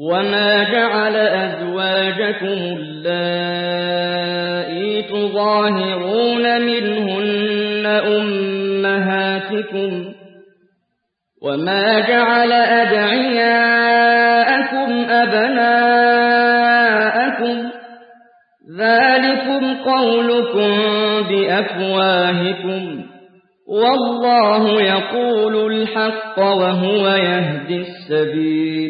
وما جعل أزواجكم اللائي تظاهرون منهن أمهاتكم وما جعل أدعياءكم أبناءكم ذلكم قولكم بأفواهكم والله يقول الحق وهو يهدي السبيل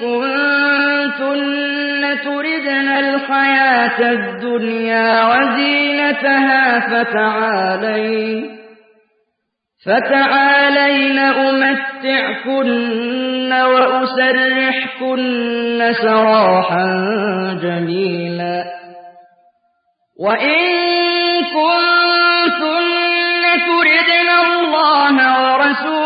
كنتن تردن الحياة الدنيا وزينتها فتعالين فتعالين أمتعكن وأسرحكن سراحا جميلا وإن كنتن تردن الله ورسوله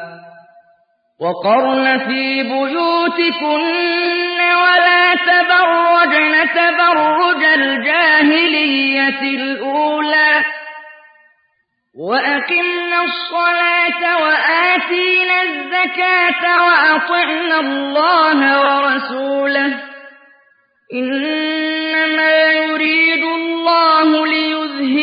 وقرن في بيوتكن ولا تبرجن تبرج الجاهلية الأولى. وأقمنا الصلاة وآتينا الزكاة وأطعنا الله ورسوله. إنما يريد الله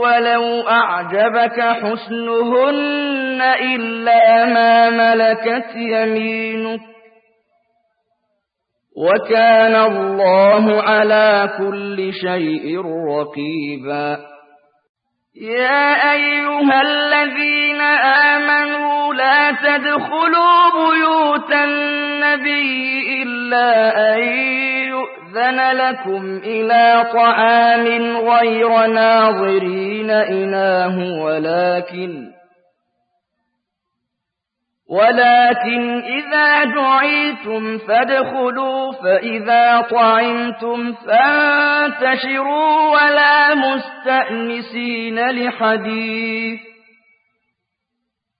ولو أعجبك حسنهن إلا ما ملكت يمينك وكان الله على كل شيء رقيبا. يا أيها الذين آمنوا لا تدخلوا بيوت النبي إلا أن يؤذن لكم إلى طعام غير ناظرين إناه ولكن ولكن إذا دعيتم فادخلوا فإذا طعمتم فانتشروا ولا مستأنسين لحديث